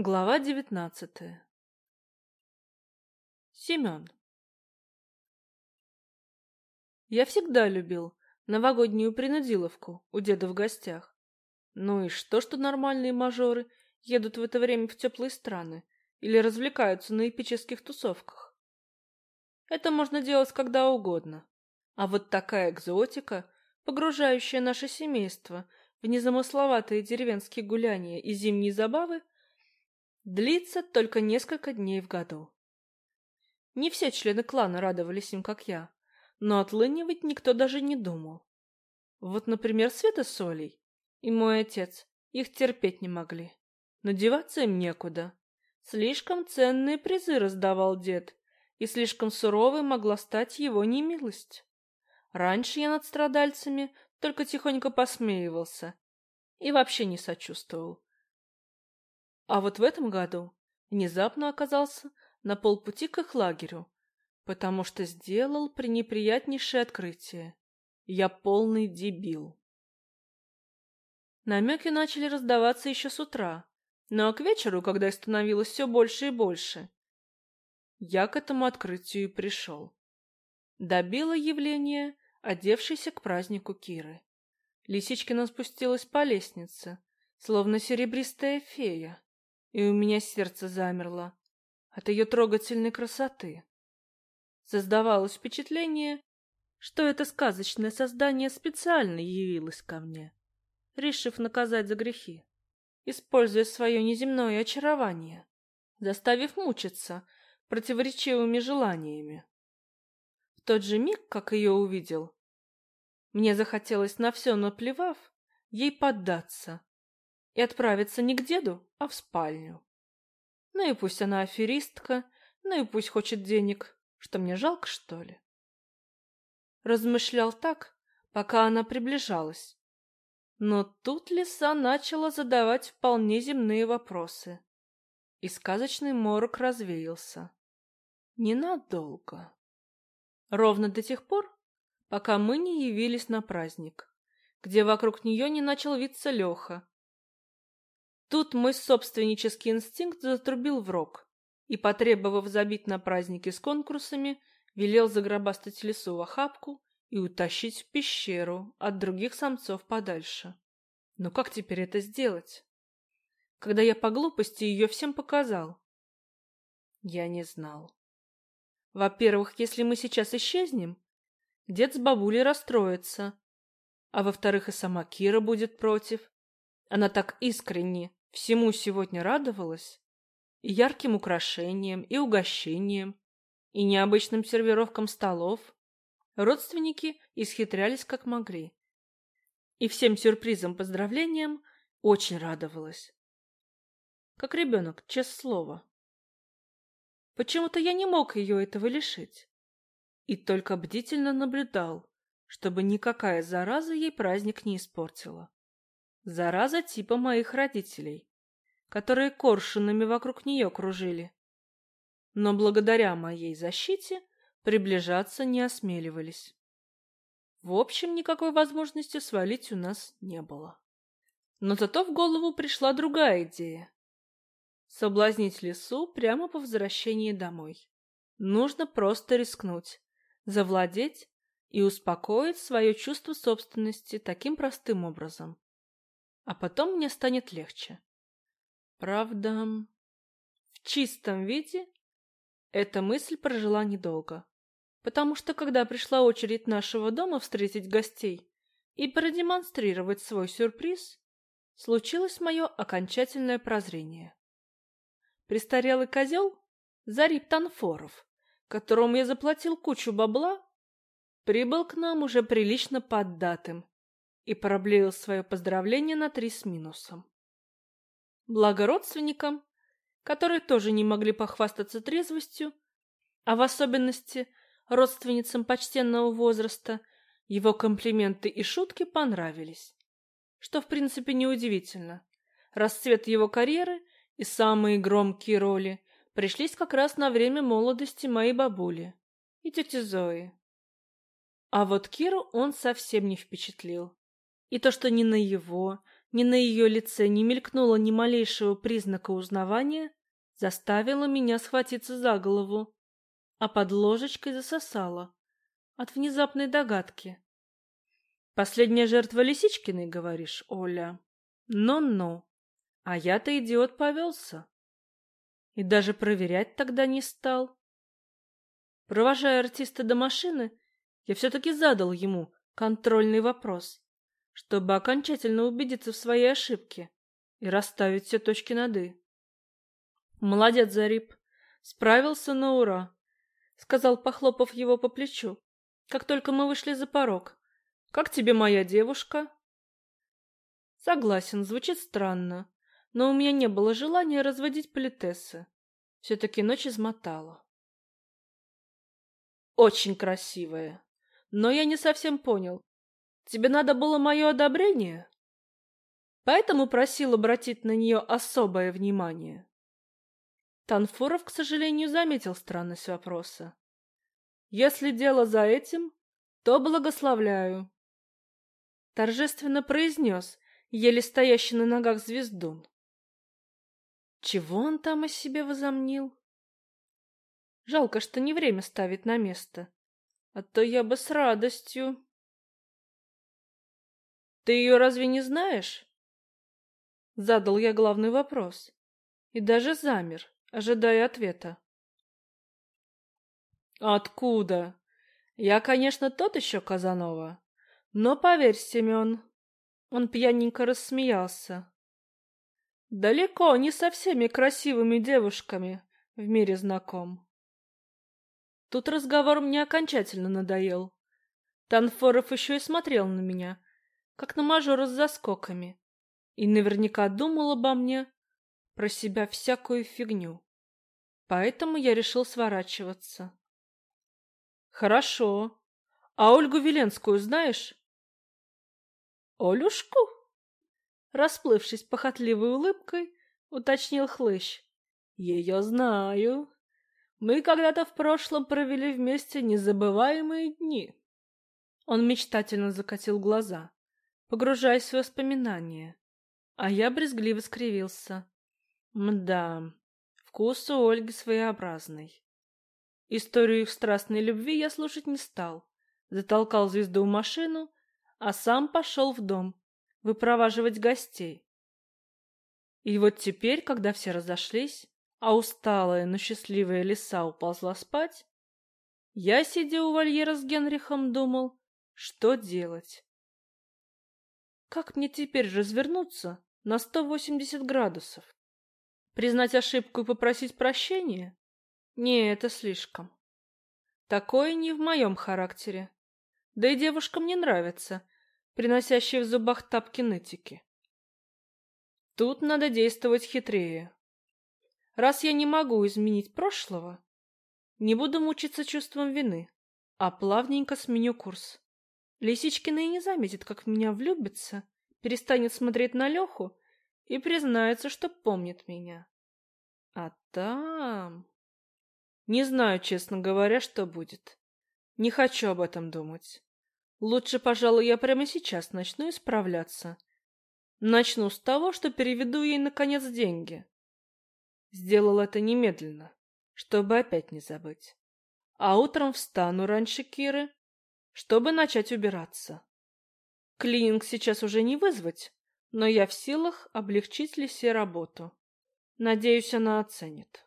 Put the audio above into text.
Глава девятнадцатая Семен Я всегда любил новогоднюю принудиловку у деда в гостях. Ну и что, что нормальные мажоры едут в это время в теплые страны или развлекаются на эпических тусовках? Это можно делать когда угодно. А вот такая экзотика, погружающая наше семейство в незамысловатые деревенские гуляния и зимние забавы, длится только несколько дней в году. Не все члены клана радовались им, как я, но отлынивать никто даже не думал. Вот, например, Света с Олей и мой отец их терпеть не могли. Но деваться им некуда. Слишком ценные призы раздавал дед, и слишком суровой могла стать его немилость. Раньше я над страдальцами только тихонько посмеивался и вообще не сочувствовал. А вот в этом году внезапно оказался на полпути к их лагерю, потому что сделал пренеприятнейшее открытие. Я полный дебил. Намеки начали раздаваться еще с утра, но к вечеру, когда их становилось все больше и больше, я к этому открытию и пришел. Добило явление, одевшейся к празднику Киры. Лисичкина спустилась по лестнице, словно серебристая фея, и у меня сердце замерло от ее трогательной красоты. Создавалось впечатление, что это сказочное создание специально явилось ко мне, решив наказать за грехи, используя свое неземное очарование, заставив мучиться противоречивыми желаниями. В тот же миг, как ее увидел, мне захотелось на все наплевав, ей поддаться и отправиться не к деду, а в спальню. Ну и пусть она аферистка, ну и пусть хочет денег, что мне жалко, что ли? Размышлял так, пока она приближалась. Но тут лиса начала задавать вполне земные вопросы, и сказочный морок развеялся. Ненадолго. Ровно до тех пор, пока мы не явились на праздник, где вокруг нее не начал виться Леха, Тут мой собственнический инстинкт затрубил в рог и, потребовав забить на праздники с конкурсами, велел загробастать лесу в охапку и утащить в пещеру от других самцов подальше. Но как теперь это сделать? Когда я по глупости ее всем показал? Я не знал. Во-первых, если мы сейчас исчезнем, дед с бабулей расстроится. А во-вторых, и сама Кира будет против. Она так искренне Всему сегодня радовалась. И ярким украшениям, и угощениям, и необычным сервировкам столов. Родственники исхитрялись как могли. И всем сюрпризам-поздравлениям очень радовалась. Как ребенок, честное слово. Почему-то я не мог ее этого лишить. И только бдительно наблюдал, чтобы никакая зараза ей праздник не испортила. Зараза типа моих родителей, которые коршунами вокруг нее кружили. Но благодаря моей защите приближаться не осмеливались. В общем, никакой возможности свалить у нас не было. Но зато в голову пришла другая идея. Соблазнить лесу прямо по возвращении домой. Нужно просто рискнуть, завладеть и успокоить свое чувство собственности таким простым образом а потом мне станет легче. Правда, в чистом виде эта мысль прожила недолго, потому что когда пришла очередь нашего дома встретить гостей и продемонстрировать свой сюрприз, случилось мое окончательное прозрение. Престарелый козел, Зарип Танфоров, которому я заплатил кучу бабла, прибыл к нам уже прилично поддатым и проблеял свое поздравление на три с минусом. Благо родственникам, которые тоже не могли похвастаться трезвостью, а в особенности родственницам почтенного возраста, его комплименты и шутки понравились. Что, в принципе, неудивительно. Расцвет его карьеры и самые громкие роли пришлись как раз на время молодости моей бабули и тети Зои. А вот Киру он совсем не впечатлил. И то, что ни на его, ни на ее лице не мелькнуло ни малейшего признака узнавания, заставило меня схватиться за голову, а под ложечкой засосало от внезапной догадки. Последняя жертва Лисичкиной, говоришь, Оля? Ну-ну. А я-то идиот повелся. И даже проверять тогда не стал. Провожая артиста до машины, я все-таки задал ему контрольный вопрос, чтобы окончательно убедиться в своей ошибке и расставить все точки над «и». «Молодец, Зарип, справился на ура», — сказал, похлопав его по плечу, как только мы вышли за порог. «Как тебе моя девушка?» Согласен, звучит странно, но у меня не было желания разводить политессы. Все-таки ночь измотала. Очень красивая. Но я не совсем понял. Тебе надо было мое одобрение? Поэтому просил обратить на нее особое внимание. Танфуров, к сожалению, заметил странность вопроса. Если дело за этим, то благословляю. Торжественно произнес, еле стоящий на ногах звездун. Чего он там о себе возомнил? Жалко, что не время ставить на место. А то я бы с радостью... Ты ее разве не знаешь? Задал я главный вопрос. И даже замер, ожидая ответа. Откуда? Я, конечно, тот еще Казанова. Но поверь, Семен, он пьяненько рассмеялся. Далеко не со всеми красивыми девушками в мире знаком. Тут разговор мне окончательно надоел. Танфоров еще и смотрел на меня, как на мажора с заскоками, и наверняка думал обо мне, про себя всякую фигню. Поэтому я решил сворачиваться. Хорошо. А Ольгу Веленскую знаешь? Олюшку? Расплывшись похотливой улыбкой, уточнил Хлыщ. Ее знаю. Мы когда-то в прошлом провели вместе незабываемые дни. Он мечтательно закатил глаза, погружаясь в воспоминания, а я брезгливо скривился. Мда, вкус у Ольги своеобразный. Историю их страстной любви я слушать не стал, затолкал звезду в машину, а сам пошел в дом выпроваживать гостей. И вот теперь, когда все разошлись, а усталая, но счастливая лиса уползла спать, я, сидя у вольера с Генрихом, думал, что делать. Как мне теперь развернуться на 180 градусов? Признать ошибку и попросить прощения? Не, это слишком. Такое не в моем характере. Да и девушкам не нравится, приносящие в зубах тапки-нытики. Тут надо действовать хитрее. Раз я не могу изменить прошлого, не буду мучиться чувством вины, а плавненько сменю курс. Лисичкина и не заметит, как в меня влюбится, перестанет смотреть на Леху и признается, что помнит меня. А там... Не знаю, честно говоря, что будет. Не хочу об этом думать. Лучше, пожалуй, я прямо сейчас начну исправляться. Начну с того, что переведу ей, наконец, деньги. Сделал это немедленно, чтобы опять не забыть. А утром встану раньше Киры, чтобы начать убираться. Клининг сейчас уже не вызвать, но я в силах облегчить Лисе работу. Надеюсь, она оценит.